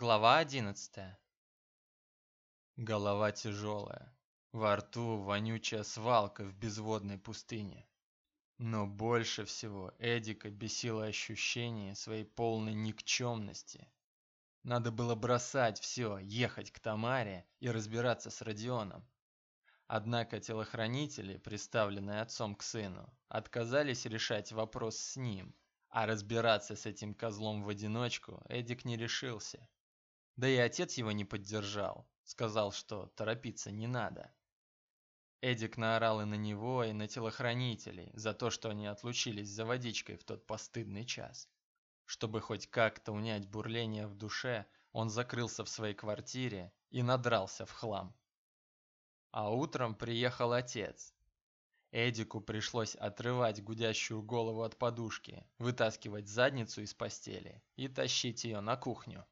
Глава одиннадцатая. Голова тяжелая. Во рту вонючая свалка в безводной пустыне. Но больше всего Эдика бесило ощущение своей полной никчемности. Надо было бросать все, ехать к Тамаре и разбираться с Родионом. Однако телохранители, представленные отцом к сыну, отказались решать вопрос с ним, а разбираться с этим козлом в одиночку Эдик не решился. Да и отец его не поддержал, сказал, что торопиться не надо. Эдик наорал и на него, и на телохранителей за то, что они отлучились за водичкой в тот постыдный час. Чтобы хоть как-то унять бурление в душе, он закрылся в своей квартире и надрался в хлам. А утром приехал отец. Эдику пришлось отрывать гудящую голову от подушки, вытаскивать задницу из постели и тащить ее на кухню.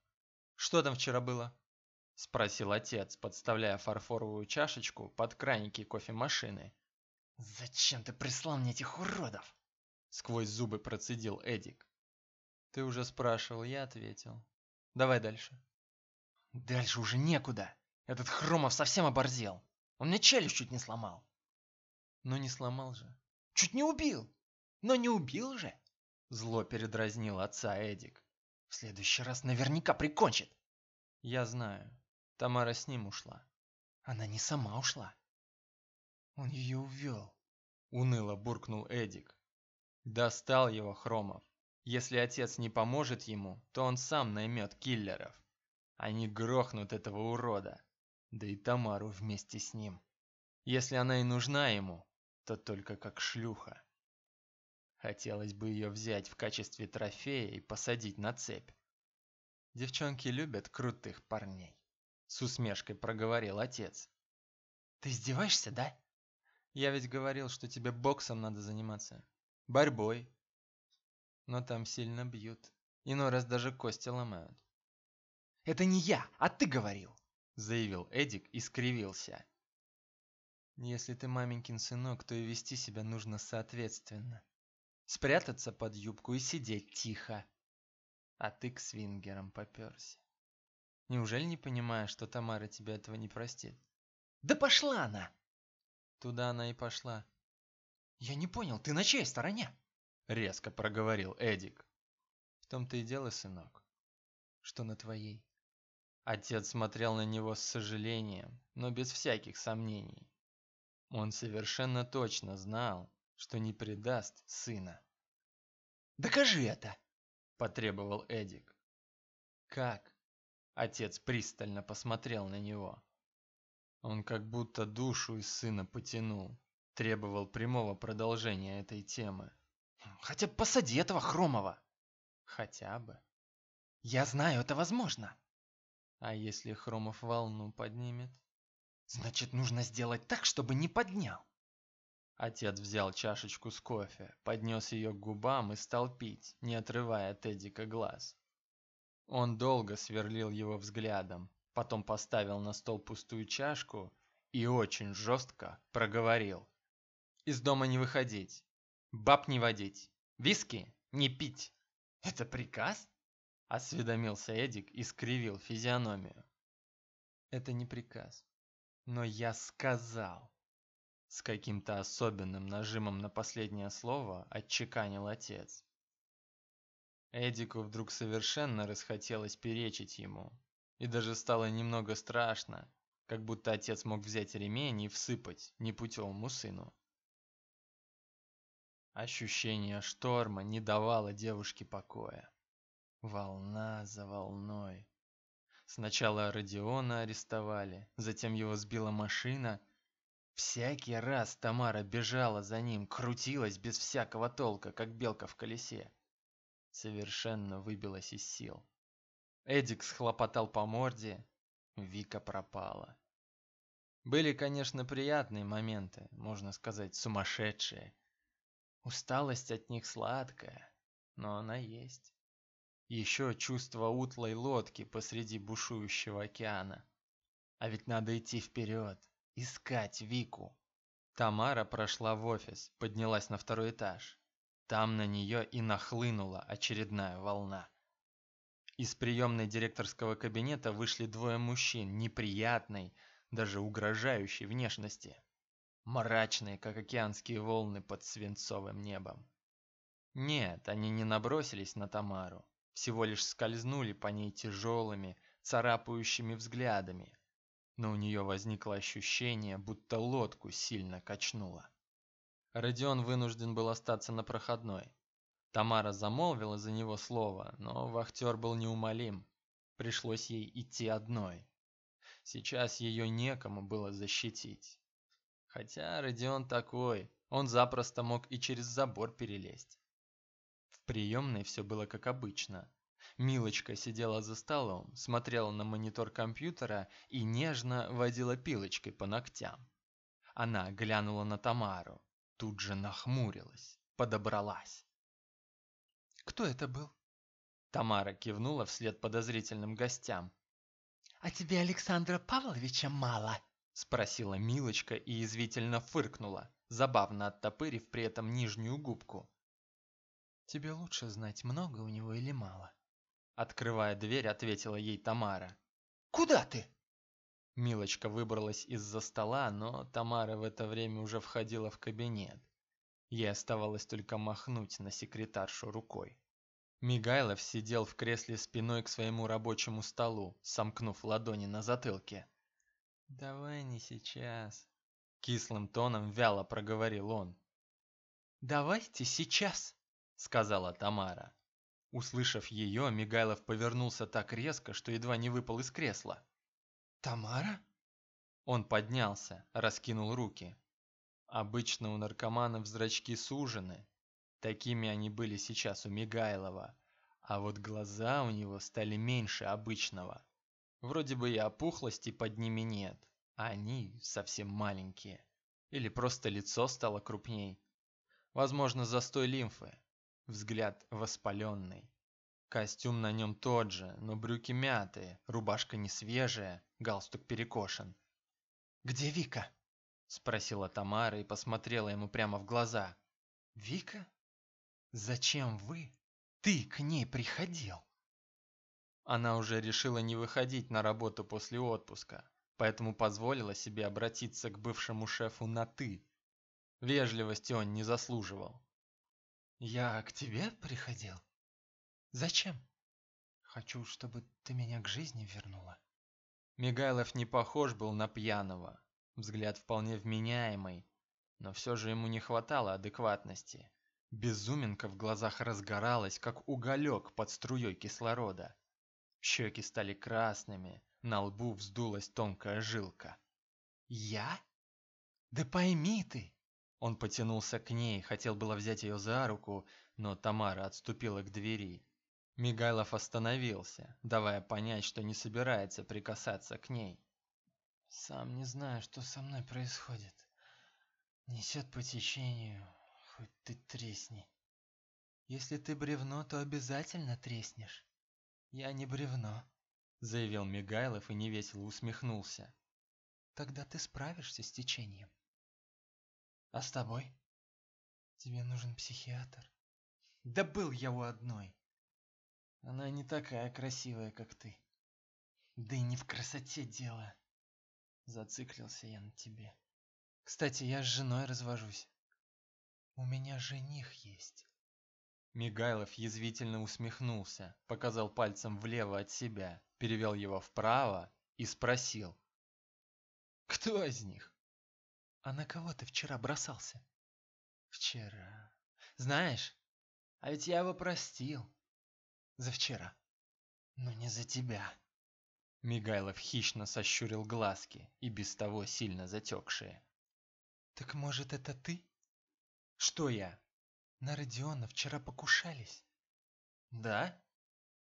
«Что там вчера было?» – спросил отец, подставляя фарфоровую чашечку под краники кофемашины. «Зачем ты прислал мне этих уродов?» – сквозь зубы процедил Эдик. «Ты уже спрашивал, я ответил. Давай дальше». «Дальше уже некуда. Этот Хромов совсем оборзел. Он мне челюсть чуть не сломал». «Ну не сломал же». «Чуть не убил. Но не убил же». Зло передразнил отца Эдик. «В следующий раз наверняка прикончит». «Я знаю. Тамара с ним ушла. Она не сама ушла. Он ее увел. Уныло буркнул Эдик. Достал его Хромов. Если отец не поможет ему, то он сам наймет киллеров. Они грохнут этого урода. Да и Тамару вместе с ним. Если она и нужна ему, то только как шлюха. Хотелось бы ее взять в качестве трофея и посадить на цепь. Девчонки любят крутых парней. С усмешкой проговорил отец. Ты издеваешься, да? Я ведь говорил, что тебе боксом надо заниматься. Борьбой. Но там сильно бьют. Иной раз даже кости ломают. Это не я, а ты говорил. Заявил Эдик и скривился. Если ты маменькин сынок, то и вести себя нужно соответственно. Спрятаться под юбку и сидеть тихо. А ты к свингерам попёрся. Неужели не понимаешь, что Тамара тебе этого не простит? Да пошла она! Туда она и пошла. Я не понял, ты на чьей стороне? Резко проговорил Эдик. В том-то и дело, сынок, что на твоей. Отец смотрел на него с сожалением, но без всяких сомнений. Он совершенно точно знал, что не предаст сына. «Докажи это!» – потребовал Эдик. «Как?» Отец пристально посмотрел на него. Он как будто душу из сына потянул, требовал прямого продолжения этой темы. Хотя бы посади этого Хромова. Хотя бы. Я знаю, это возможно. А если Хромов волну поднимет? Значит, нужно сделать так, чтобы не поднял. Отец взял чашечку с кофе, поднес ее к губам и стал пить, не отрывая от Эдика глаз. Он долго сверлил его взглядом, потом поставил на стол пустую чашку и очень жестко проговорил. Из дома не выходить, баб не водить, виски не пить. Это приказ? Осведомился Эдик и скривил физиономию. Это не приказ, но я сказал. С каким-то особенным нажимом на последнее слово отчеканил отец. Эдику вдруг совершенно расхотелось перечить ему. И даже стало немного страшно, как будто отец мог взять ремень и всыпать непутевому сыну. Ощущение шторма не давало девушке покоя. Волна за волной. Сначала Родиона арестовали, затем его сбила машина. Всякий раз Тамара бежала за ним, крутилась без всякого толка, как белка в колесе совершенно выбилась из сил. Эдик схлопотал по морде, Вика пропала. Были, конечно, приятные моменты, можно сказать, сумасшедшие. Усталость от них сладкая, но она есть. Еще чувство утлой лодки посреди бушующего океана. А ведь надо идти вперед, искать Вику. Тамара прошла в офис, поднялась на второй этаж. Там на нее и нахлынула очередная волна. Из приемной директорского кабинета вышли двое мужчин неприятной, даже угрожающей внешности. Мрачные, как океанские волны под свинцовым небом. Нет, они не набросились на Тамару, всего лишь скользнули по ней тяжелыми, царапающими взглядами. Но у нее возникло ощущение, будто лодку сильно качнуло. Родион вынужден был остаться на проходной. Тамара замолвила за него слово, но вахтер был неумолим. Пришлось ей идти одной. Сейчас ее некому было защитить. Хотя Родион такой, он запросто мог и через забор перелезть. В приемной все было как обычно. Милочка сидела за столом, смотрела на монитор компьютера и нежно водила пилочкой по ногтям. Она глянула на Тамару, тут же нахмурилась, подобралась. Кто это был? Тамара кивнула вслед подозрительным гостям. А тебе Александра Павловича мало? спросила Милочка и извивительно фыркнула, забавно оттопырив при этом нижнюю губку. Тебе лучше знать, много у него или мало. Открывая дверь, ответила ей Тамара. Куда ты? Милочка выбралась из-за стола, но Тамара в это время уже входила в кабинет. Ей оставалось только махнуть на секретаршу рукой. Мигайлов сидел в кресле спиной к своему рабочему столу, сомкнув ладони на затылке. «Давай не сейчас», — кислым тоном вяло проговорил он. «Давайте сейчас», — сказала Тамара. Услышав ее, Мигайлов повернулся так резко, что едва не выпал из кресла. «Тамара?» Он поднялся, раскинул руки. Обычно у наркоманов зрачки сужены. Такими они были сейчас у Мигайлова. А вот глаза у него стали меньше обычного. Вроде бы и опухлости под ними нет, а они совсем маленькие. Или просто лицо стало крупней. Возможно, застой лимфы. Взгляд воспаленный. Костюм на нем тот же, но брюки мятые, рубашка не свежая, галстук перекошен. «Где Вика?» спросила Тамара и посмотрела ему прямо в глаза. Вика? Зачем вы? Ты к ней приходил? Она уже решила не выходить на работу после отпуска, поэтому позволила себе обратиться к бывшему шефу на ты. Вежливости он не заслуживал. Я к тебе приходил? Зачем? Хочу, чтобы ты меня к жизни вернула. Мигайлов не похож был на пьяного, Взгляд вполне вменяемый, но все же ему не хватало адекватности. Безуминка в глазах разгоралась, как уголек под струей кислорода. Щеки стали красными, на лбу вздулась тонкая жилка. «Я? Да пойми ты!» Он потянулся к ней, хотел было взять ее за руку, но Тамара отступила к двери. Мигайлов остановился, давая понять, что не собирается прикасаться к ней. Сам не знаю, что со мной происходит. Несет по течению, хоть ты тресни. Если ты бревно, то обязательно треснешь. Я не бревно, заявил Мигайлов и невесело усмехнулся. Тогда ты справишься с течением. А с тобой? Тебе нужен психиатр. Да был я у одной. Она не такая красивая, как ты. Да и не в красоте дело. Зациклился я на тебе. Кстати, я с женой развожусь. У меня жених есть. Мигайлов язвительно усмехнулся, показал пальцем влево от себя, перевел его вправо и спросил. «Кто из них?» «А на кого ты вчера бросался?» «Вчера. Знаешь, а ведь я его простил. За вчера. Но не за тебя». Мигайлов хищно сощурил глазки, и без того сильно затекшие. «Так может, это ты?» «Что я?» «На Родиона вчера покушались». «Да?»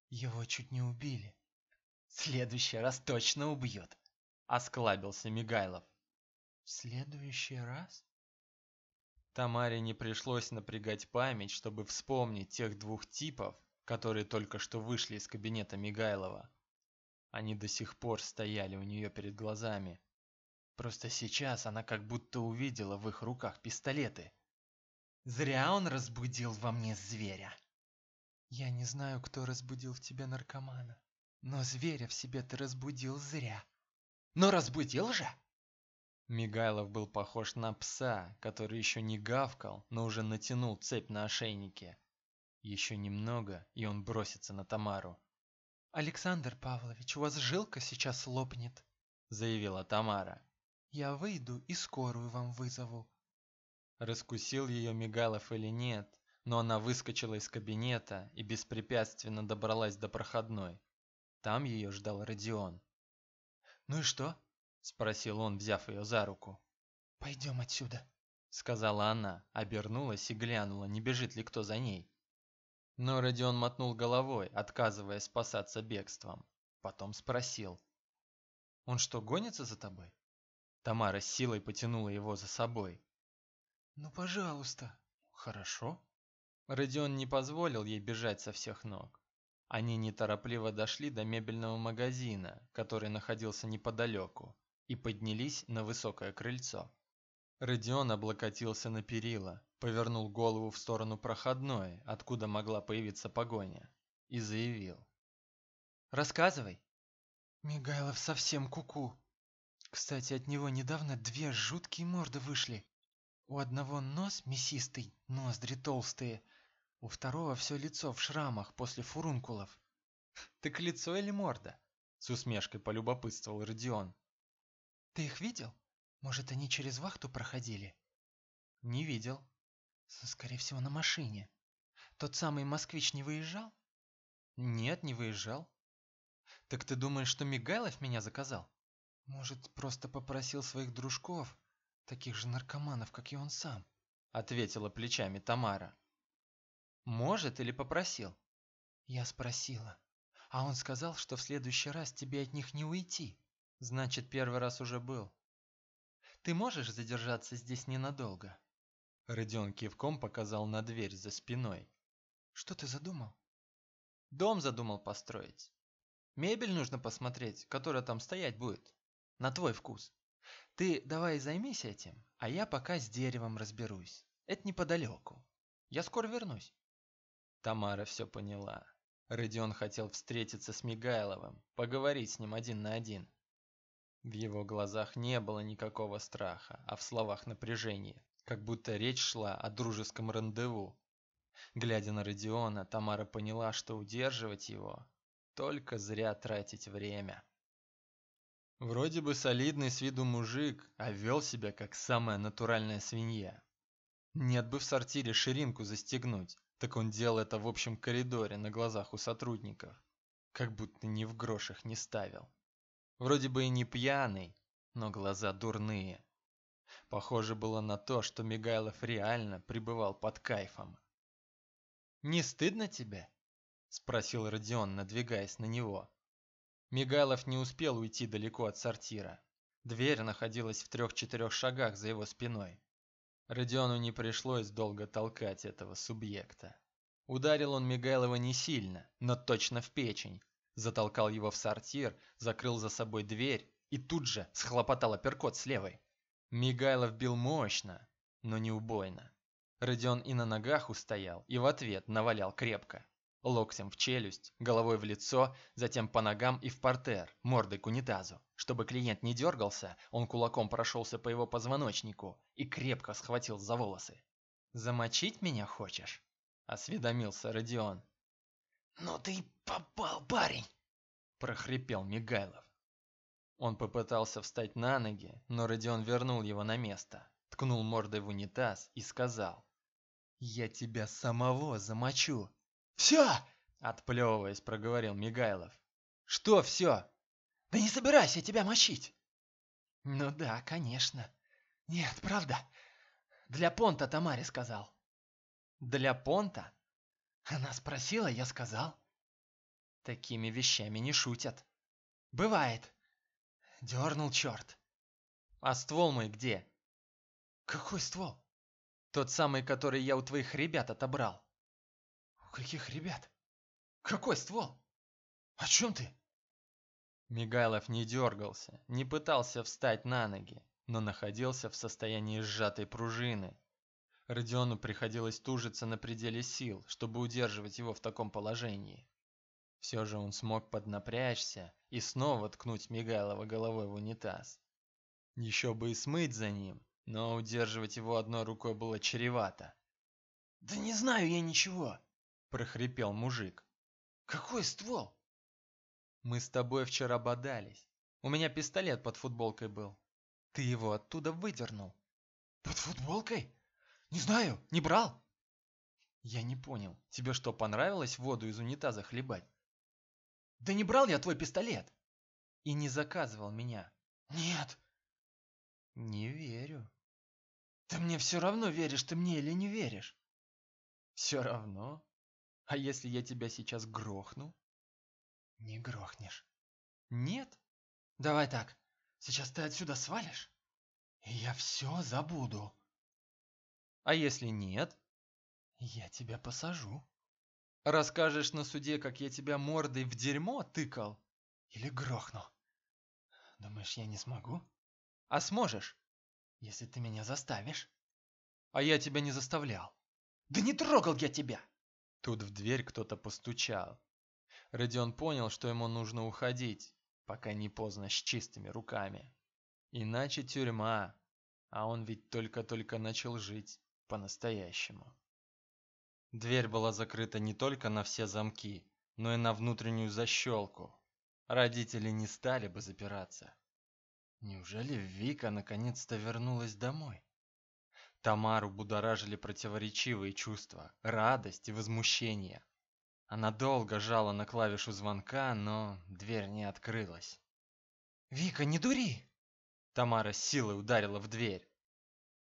«Его чуть не убили». «В следующий раз точно убьет», — осклабился Мигайлов. «В следующий раз?» Тамаре не пришлось напрягать память, чтобы вспомнить тех двух типов, которые только что вышли из кабинета Мигайлова. Они до сих пор стояли у нее перед глазами. Просто сейчас она как будто увидела в их руках пистолеты. Зря он разбудил во мне зверя. Я не знаю, кто разбудил в тебе наркомана, но зверя в себе ты разбудил зря. Но разбудил же! Мигайлов был похож на пса, который еще не гавкал, но уже натянул цепь на ошейнике. Еще немного, и он бросится на Тамару. «Александр Павлович, у вас жилка сейчас лопнет», — заявила Тамара. «Я выйду и скорую вам вызову». Раскусил ее Мигалов или нет, но она выскочила из кабинета и беспрепятственно добралась до проходной. Там ее ждал Родион. «Ну и что?» – спросил он, взяв ее за руку. «Пойдем отсюда», – сказала она, обернулась и глянула, не бежит ли кто за ней. Но Родион мотнул головой, отказываясь спасаться бегством. Потом спросил. «Он что, гонится за тобой?» Тамара с силой потянула его за собой. «Ну, пожалуйста». «Хорошо». Родион не позволил ей бежать со всех ног. Они неторопливо дошли до мебельного магазина, который находился неподалеку, и поднялись на высокое крыльцо. Родион облокотился на перила, повернул голову в сторону проходной, откуда могла появиться погоня, и заявил. «Рассказывай!» Мигайлов совсем куку. -ку. Кстати, от него недавно две жуткие морды вышли. У одного нос мясистый, ноздри толстые, у второго все лицо в шрамах после фурункулов. Так лицо или морда? С усмешкой полюбопытствовал Родион. Ты их видел? Может, они через вахту проходили? Не видел. Скорее всего, на машине. Тот самый москвич не выезжал? Нет, не выезжал. Так ты думаешь, что Мигайлов меня заказал? Может, просто попросил своих дружков, таких же наркоманов, как и он сам? Ответила плечами Тамара. Может или попросил? Я спросила. А он сказал, что в следующий раз тебе от них не уйти. Значит, первый раз уже был. Ты можешь задержаться здесь ненадолго? Родион кивком показал на дверь за спиной. Что ты задумал? Дом задумал построить. Мебель нужно посмотреть, которая там стоять будет. На твой вкус. Ты давай займись этим, а я пока с деревом разберусь. Это неподалеку. Я скоро вернусь. Тамара все поняла. Родион хотел встретиться с Мигайловым, поговорить с ним один на один. В его глазах не было никакого страха, а в словах напряжение, как будто речь шла о дружеском рандеву. Глядя на Родиона, Тамара поняла, что удерживать его – только зря тратить время. Вроде бы солидный с виду мужик, а вел себя как самая натуральная свинья. Нет бы в сортире ширинку застегнуть, так он делал это в общем коридоре на глазах у сотрудников. Как будто ни в грошах не ставил. Вроде бы и не пьяный, но глаза дурные. Похоже было на то, что Мигайлов реально пребывал под кайфом. «Не стыдно тебе?» – спросил Родион, надвигаясь на него. Мигайлов не успел уйти далеко от сортира. Дверь находилась в трех-четырех шагах за его спиной. Родиону не пришлось долго толкать этого субъекта. Ударил он Мигайлова не сильно, но точно в печень. Затолкал его в сортир, закрыл за собой дверь и тут же схлопотал апперкот с левой. Мигайлов бил мощно, но не убойно. Родион и на ногах устоял, и в ответ навалял крепко. Локтем в челюсть, головой в лицо, затем по ногам и в портер, мордой к унитазу. Чтобы клиент не дергался, он кулаком прошелся по его позвоночнику и крепко схватил за волосы. «Замочить меня хочешь?» – осведомился Родион. «Ну ты попал, парень!» – прохрипел Мигайлов. Он попытался встать на ноги, но Родион вернул его на место, ткнул мордой в унитаз и сказал. «Я тебя самого замочу!» «Все!» – отплевываясь, проговорил Мигайлов. «Что все?» «Да не собирайся я тебя мочить!» «Ну да, конечно». «Нет, правда. Для понта Тамаре сказал». «Для понта?» Она спросила, я сказал. Такими вещами не шутят. Бывает. Дернул черт. А ствол мой где? Какой ствол? Тот самый, который я у твоих ребят отобрал. Каких ребят? Какой ствол? О чем ты? Мигайлов не дергался, не пытался встать на ноги, но находился в состоянии сжатой пружины. Родиону приходилось тужиться на пределе сил, чтобы удерживать его в таком положении. Все же он смог поднапрячься и снова ткнуть Мигайлова головой в унитаз. Еще бы и смыть за ним, но удерживать его одной рукой было чревато. «Да не знаю я ничего!» – прохрипел мужик. «Какой ствол?» «Мы с тобой вчера бодались. У меня пистолет под футболкой был. Ты его оттуда выдернул». «Под футболкой? Не знаю, не брал». «Я не понял, тебе что, понравилось воду из унитаза хлебать?» «Да не брал я твой пистолет!» «И не заказывал меня?» «Нет». «Не верю». «Ты мне все равно, веришь ты мне или не веришь?» «Все равно? А если я тебя сейчас грохну?» «Не грохнешь». «Нет?» «Давай так, сейчас ты отсюда свалишь, и я все забуду». «А если нет?» «Я тебя посажу». «Расскажешь на суде, как я тебя мордой в дерьмо тыкал?» «Или грохну». «Думаешь, я не смогу?» «А сможешь?» «Если ты меня заставишь». «А я тебя не заставлял». «Да не трогал я тебя!» Тут в дверь кто-то постучал. Родион понял, что ему нужно уходить, пока не поздно с чистыми руками. Иначе тюрьма, а он ведь только-только начал жить по-настоящему. Дверь была закрыта не только на все замки, но и на внутреннюю защелку. Родители не стали бы запираться. Неужели Вика наконец-то вернулась домой? Тамару будоражили противоречивые чувства, радость и возмущение. Она долго жала на клавишу звонка, но дверь не открылась. «Вика, не дури!» Тамара силой ударила в дверь.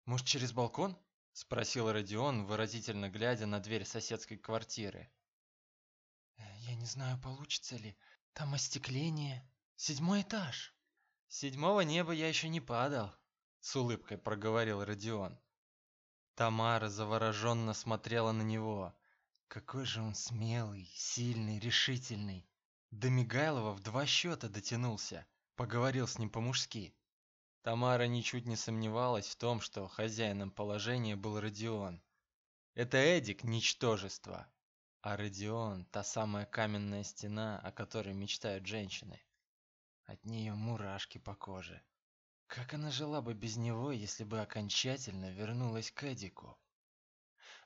«Может, через балкон?» – спросил Родион, выразительно глядя на дверь соседской квартиры. «Я не знаю, получится ли. Там остекление. Седьмой этаж». «Седьмого неба я еще не падал», – с улыбкой проговорил Родион. Тамара завороженно смотрела на него. Какой же он смелый, сильный, решительный. До Мигайлова в два счета дотянулся, поговорил с ним по-мужски. Тамара ничуть не сомневалась в том, что хозяином положения был Родион. Это Эдик – ничтожество, а Родион – та самая каменная стена, о которой мечтают женщины. От нее мурашки по коже. Как она жила бы без него, если бы окончательно вернулась к Эдику?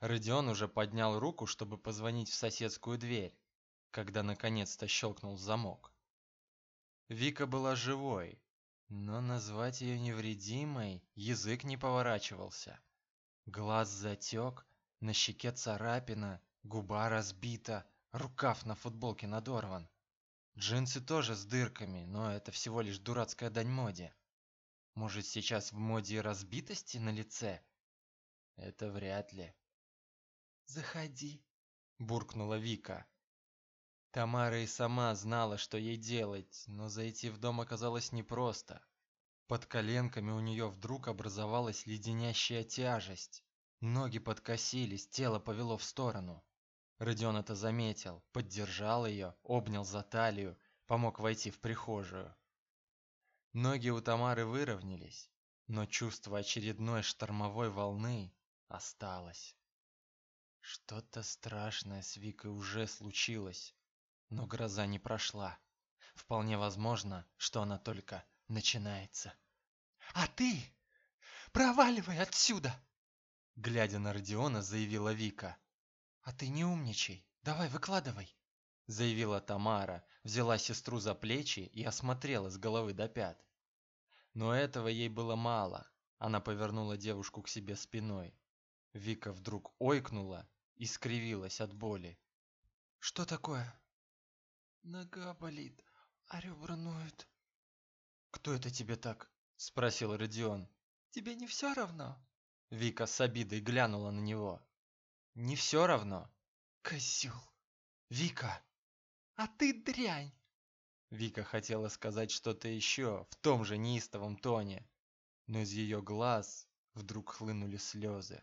Родион уже поднял руку, чтобы позвонить в соседскую дверь, когда наконец-то щелкнул замок. Вика была живой, но назвать ее невредимой язык не поворачивался. Глаз затек, на щеке царапина, губа разбита, рукав на футболке надорван. Джинсы тоже с дырками, но это всего лишь дурацкая дань моде. Может, сейчас в моде разбитости на лице? Это вряд ли. «Заходи», – буркнула Вика. Тамара и сама знала, что ей делать, но зайти в дом оказалось непросто. Под коленками у нее вдруг образовалась леденящая тяжесть. Ноги подкосились, тело повело в сторону. Родион это заметил, поддержал ее, обнял за талию, помог войти в прихожую. Ноги у Тамары выровнялись, но чувство очередной штормовой волны осталось. Что-то страшное с Викой уже случилось, но гроза не прошла. Вполне возможно, что она только начинается. «А ты проваливай отсюда!» Глядя на Родиона, заявила Вика. «А ты не умничай, давай выкладывай!» заявила Тамара, взяла сестру за плечи и осмотрела с головы до пят. Но этого ей было мало. Она повернула девушку к себе спиной. Вика вдруг ойкнула и скривилась от боли. Что такое? Нога болит, а ребра ноют. Кто это тебе так? спросил Родион. Тебе не все равно? Вика с обидой глянула на него. Не все равно. Козел. Вика, а ты дрянь!» Вика хотела сказать что-то еще в том же неистовом тоне, но из ее глаз вдруг хлынули слезы.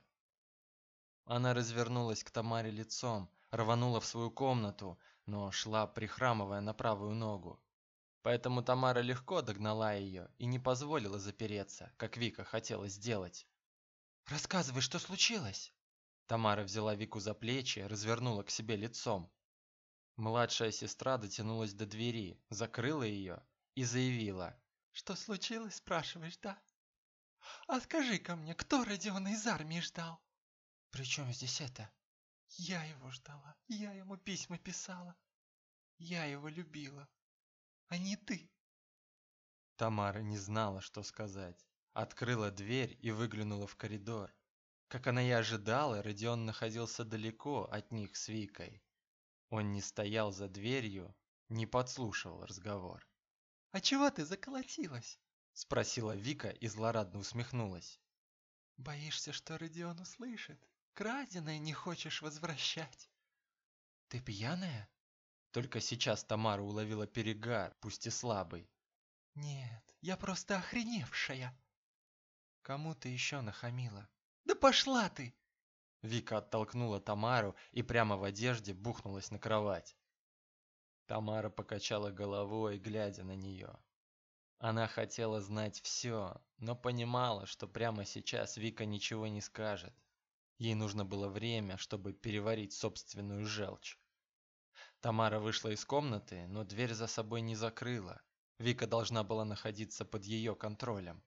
Она развернулась к Тамаре лицом, рванула в свою комнату, но шла прихрамывая на правую ногу. Поэтому Тамара легко догнала ее и не позволила запереться, как Вика хотела сделать. Рассказывай, что случилось?» Тамара взяла Вику за плечи, развернула к себе лицом. Младшая сестра дотянулась до двери, закрыла ее и заявила. «Что случилось, спрашиваешь, да? А скажи-ка мне, кто Родиона из армии ждал?» «При чем здесь это?» «Я его ждала, я ему письма писала. Я его любила, а не ты». Тамара не знала, что сказать. Открыла дверь и выглянула в коридор. Как она и ожидала, Родион находился далеко от них с Викой. Он не стоял за дверью, не подслушивал разговор. «А чего ты заколотилась?» – спросила Вика и злорадно усмехнулась. «Боишься, что Родион услышит? Краденое не хочешь возвращать?» «Ты пьяная?» Только сейчас Тамара уловила перегар, пусть и слабый. «Нет, я просто охреневшая!» «Кому ты еще нахамила?» Да пошла ты!» Вика оттолкнула Тамару и прямо в одежде бухнулась на кровать. Тамара покачала головой, глядя на нее. Она хотела знать все, но понимала, что прямо сейчас Вика ничего не скажет. Ей нужно было время, чтобы переварить собственную желчь. Тамара вышла из комнаты, но дверь за собой не закрыла. Вика должна была находиться под ее контролем.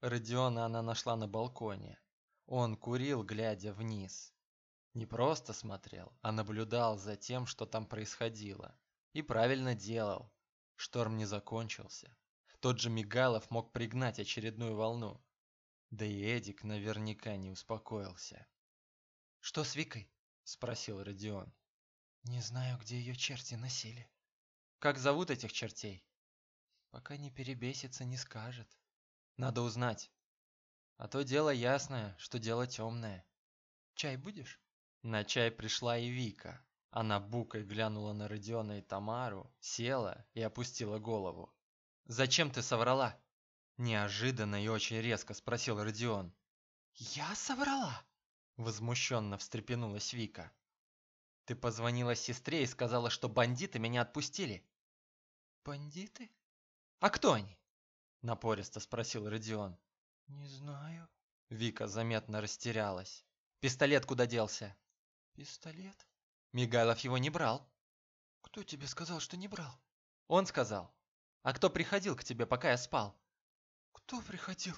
Родиона она нашла на балконе. Он курил, глядя вниз. Не просто смотрел, а наблюдал за тем, что там происходило. И правильно делал. Шторм не закончился. Тот же Мигалов мог пригнать очередную волну. Да и Эдик наверняка не успокоился. «Что с Викой?» – спросил Родион. «Не знаю, где ее черти носили». «Как зовут этих чертей?» «Пока не перебесится, не скажет. Надо узнать. А то дело ясное, что дело темное. Чай будешь? На чай пришла и Вика. Она букой глянула на Родиона и Тамару, села и опустила голову. «Зачем ты соврала?» Неожиданно и очень резко спросил Родион. «Я соврала?» Возмущенно встрепенулась Вика. «Ты позвонила сестре и сказала, что бандиты меня отпустили». «Бандиты? А кто они?» Напористо спросил Родион. «Не знаю». Вика заметно растерялась. «Пистолет куда делся?» «Пистолет?» Мигайлов его не брал. «Кто тебе сказал, что не брал?» «Он сказал. А кто приходил к тебе, пока я спал?» «Кто приходил?»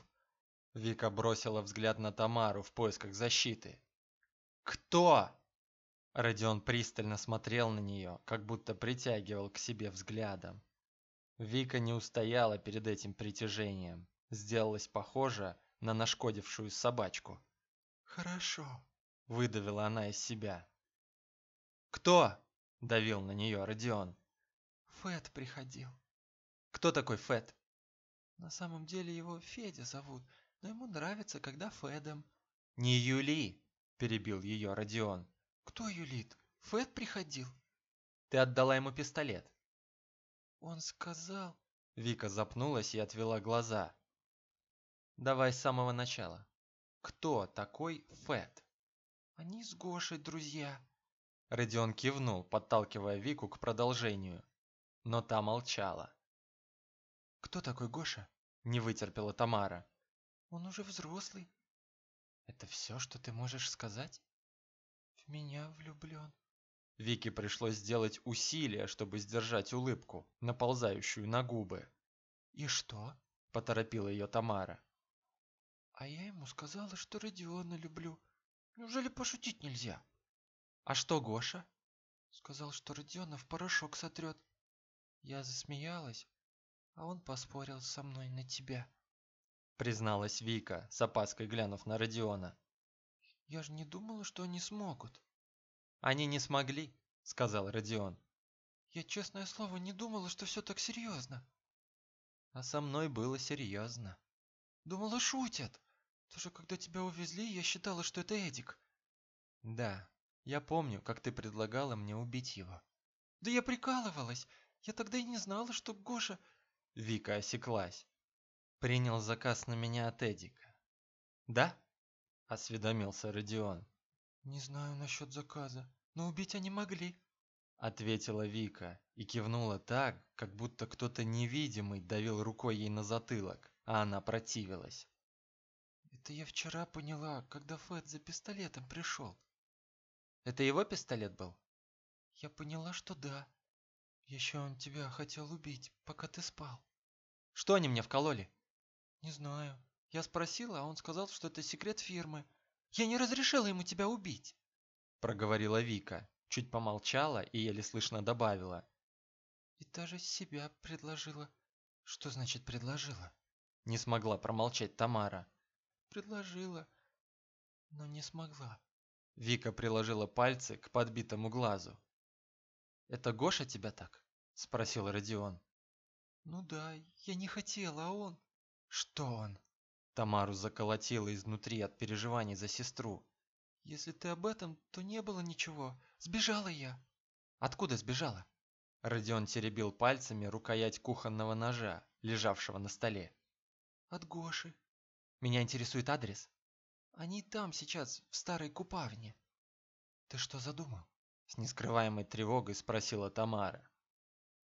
Вика бросила взгляд на Тамару в поисках защиты. «Кто?» Родион пристально смотрел на нее, как будто притягивал к себе взглядом. Вика не устояла перед этим притяжением сделалась похожа на нашкодившую собачку. «Хорошо», — выдавила она из себя. «Кто?» — давил на нее Родион. «Фэт приходил». «Кто такой Фэт?» «На самом деле его Федя зовут, но ему нравится, когда Фэдом». «Не Юли!» — перебил ее Родион. «Кто юлит? Фэт приходил?» «Ты отдала ему пистолет». «Он сказал...» Вика запнулась и отвела глаза. Давай с самого начала. Кто такой Фэт? Они с Гошей друзья. Родион кивнул, подталкивая Вику к продолжению. Но та молчала. Кто такой Гоша? Не вытерпела Тамара. Он уже взрослый. Это все, что ты можешь сказать? В меня влюблен. Вике пришлось сделать усилие, чтобы сдержать улыбку, наползающую на губы. «И что?» – поторопила ее Тамара. А я ему сказала, что Родиона люблю. Неужели пошутить нельзя? А что Гоша? Сказал, что Родиона в порошок сотрет. Я засмеялась, а он поспорил со мной на тебя. Призналась Вика, с опаской глянув на Родиона. Я же не думала, что они смогут. Они не смогли, сказал Родион. Я, честное слово, не думала, что все так серьезно. А со мной было серьезно. Думала, шутят. Даже когда тебя увезли, я считала, что это Эдик. Да, я помню, как ты предлагала мне убить его. Да я прикалывалась. Я тогда и не знала, что Гоша... Вика осеклась. Принял заказ на меня от Эдика. Да? Осведомился Родион. Не знаю насчет заказа, но убить они могли. Ответила Вика и кивнула так, как будто кто-то невидимый давил рукой ей на затылок, а она противилась Это я вчера поняла, когда Фэт за пистолетом пришел. Это его пистолет был? Я поняла, что да. Еще он тебя хотел убить, пока ты спал. Что они мне вкололи? Не знаю. Я спросила, а он сказал, что это секрет фирмы. Я не разрешила ему тебя убить. Проговорила Вика, чуть помолчала и еле слышно добавила. И даже себя предложила. Что значит предложила? Не смогла промолчать Тамара. Предложила, но не смогла. Вика приложила пальцы к подбитому глазу. «Это Гоша тебя так?» – спросил Родион. «Ну да, я не хотела, а он...» «Что он?» Тамару заколотило изнутри от переживаний за сестру. «Если ты об этом, то не было ничего. Сбежала я». «Откуда сбежала?» Родион теребил пальцами рукоять кухонного ножа, лежавшего на столе. «От Гоши». «Меня интересует адрес?» Они там сейчас, в старой купавне. Ты что задумал? С нескрываемой тревогой спросила Тамара.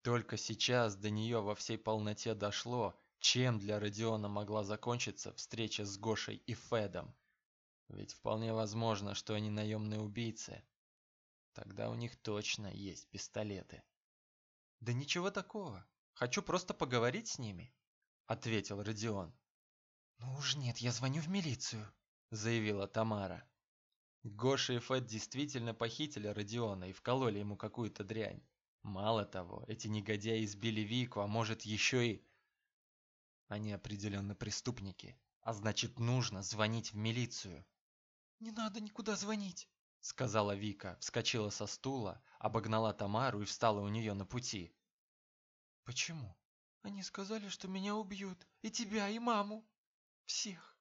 Только сейчас до нее во всей полноте дошло, чем для Родиона могла закончиться встреча с Гошей и Федом. Ведь вполне возможно, что они наемные убийцы. Тогда у них точно есть пистолеты. Да ничего такого. Хочу просто поговорить с ними, ответил Родион. Ну уж нет, я звоню в милицию заявила Тамара. Гоша и Фэт действительно похитили Родиона и вкололи ему какую-то дрянь. Мало того, эти негодяи избили Вику, а может еще и... Они определенно преступники, а значит нужно звонить в милицию. «Не надо никуда звонить», — сказала Вика, вскочила со стула, обогнала Тамару и встала у нее на пути. «Почему? Они сказали, что меня убьют, и тебя, и маму. Всех».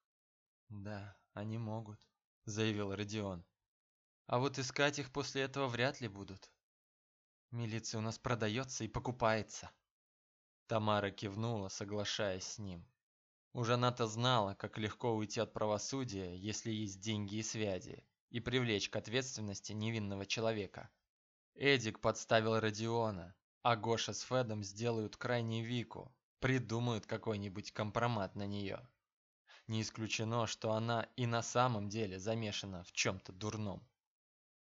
«Да, они могут, заявил Родион. А вот искать их после этого вряд ли будут. Милиция у нас продается и покупается. Тамара кивнула, соглашаясь с ним. Уже она-то знала, как легко уйти от правосудия, если есть деньги и связи, и привлечь к ответственности невинного человека. Эдик подставил Родиона, а Гоша с Федом сделают крайне Вику, придумают какой-нибудь компромат на нее. Не исключено, что она и на самом деле замешана в чем-то дурном.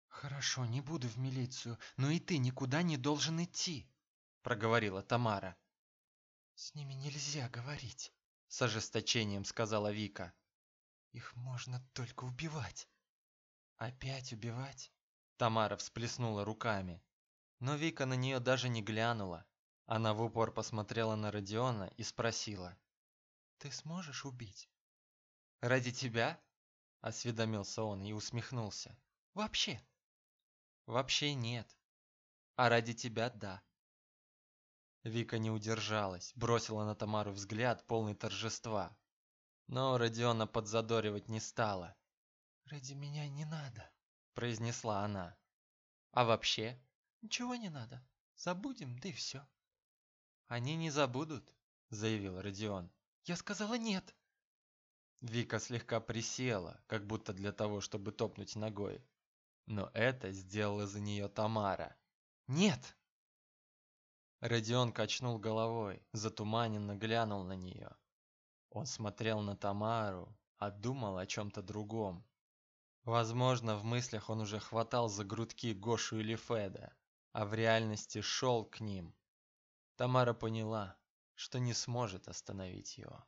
«Хорошо, не буду в милицию, но и ты никуда не должен идти», — проговорила Тамара. «С ними нельзя говорить», — с ожесточением сказала Вика. «Их можно только убивать». «Опять убивать?» Тамара всплеснула руками. Но Вика на нее даже не глянула. Она в упор посмотрела на Родиона и спросила. «Ты сможешь убить?» Ради тебя? Осведомился он и усмехнулся. Вообще? Вообще нет. А ради тебя да. Вика не удержалась, бросила на Тамару взгляд, полный торжества. Но Родиона подзадоривать не стала. «Ради меня не надо», — произнесла она. «А вообще?» «Ничего не надо. Забудем, да и все». «Они не забудут», — заявил Родион. «Я сказала нет», Вика слегка присела, как будто для того, чтобы топнуть ногой. Но это сделала за нее Тамара. «Нет!» Родион качнул головой, затуманенно глянул на нее. Он смотрел на Тамару, а думал о чем-то другом. Возможно, в мыслях он уже хватал за грудки Гошу или Феда, а в реальности шел к ним. Тамара поняла, что не сможет остановить его.